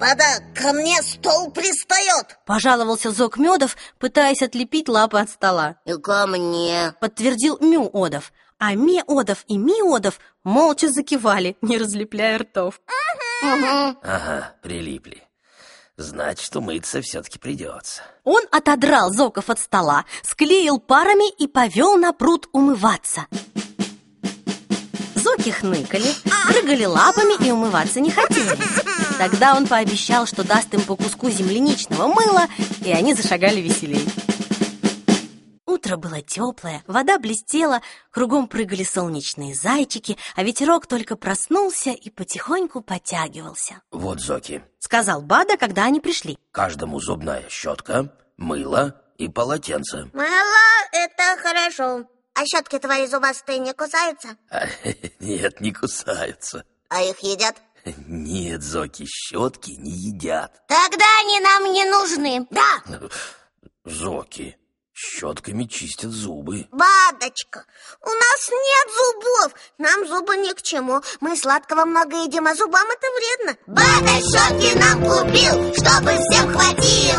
Вода, ко мне стол пристает Пожаловался Зок Медов, пытаясь отлепить лапы от стола И ко мне Подтвердил Мюодов А Меодов и Миодов молча закивали, не разлепляя ртов Ага, прилипли. Значит, умыться все-таки придется. Он отодрал Зоков от стола, склеил парами и повел на пруд умываться. Зоки хныкали, прыгали лапами и умываться не хотели. Тогда он пообещал, что даст им по куску земляничного мыла, и они зашагали веселей. Утро было теплое, вода блестела, кругом прыгали солнечные зайчики, а ветерок только проснулся и потихоньку потягивался. Вот, Зоки, Сказал Бада, когда они пришли. каждому зубная щетка, мыло и полотенце. Мыло — это хорошо А щетки твои зубастые не кусаются? А, Нет, не кусаются. А их едят? Нет, Зоки, щетки не едят. Тогда они нам не нужны Да, Зоки, щетками чистят зубы. Бадочка, у нас нет зубов Нам зубы ни к чему Мы сладкого много едим, а зубам это вредно Бада щетки нам купил, чтобы всем хватило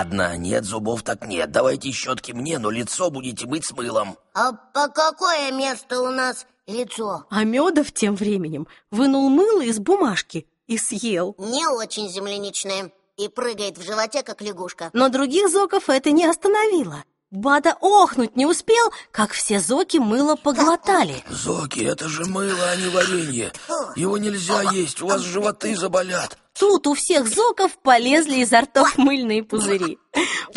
Ладно, нет зубов так нет. Давайте щетки мне, но лицо будете мыть с мылом. А по какое место у нас лицо? А Медов тем временем вынул мыло из бумажки и съел. Не очень земляничное И прыгает в животе, как лягушка Но других зоков это не остановило. Бада охнуть не успел, как все зоки мыло поглотали. Зоки, это же мыло, а не варенье. Его нельзя есть, у вас животы заболят. Тут у всех зоков полезли изо ртов мыльные пузыри.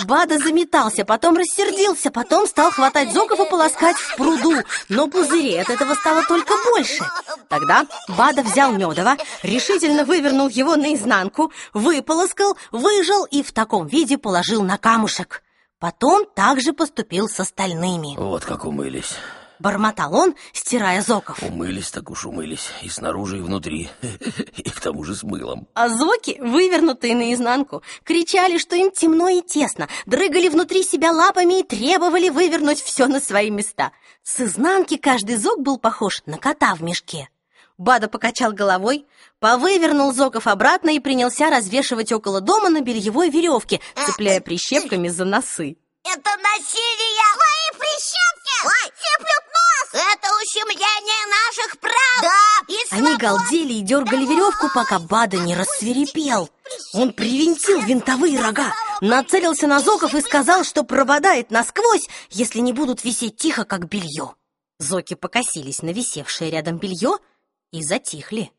Бада заметался, потом рассердился, потом стал хватать зоков и полоскать в пруду. Но пузырей от этого стало только больше. Тогда Бада взял Медова, решительно вывернул его наизнанку, выполоскал, выжал и в таком виде положил на камушек. Потом также поступил с остальными. Вот как умылись. Бормотал он, стирая зоков. Умылись так уж умылись. И снаружи, и внутри. И к тому же с мылом. А зоки, вывернутые наизнанку, кричали, что им темно и тесно, дрыгали внутри себя лапами и требовали вывернуть все на свои места. С изнанки каждый зок был похож на кота в мешке. Бада покачал головой, повывернул зоков обратно и принялся развешивать около дома на бельевой веревке, цепляя прищепками за носы. Это насилие! Твои прищепки! Ой, теплют нос! Это ущемление наших прав! Да! И Они галдели и дергали веревку, пока Бада не рассверепел. Он привинтил винтовые рога, нацелился на зоков и сказал, что прободает насквозь, если не будут висеть тихо, как белье. Зоки покосились на висевшее рядом белье и затихли.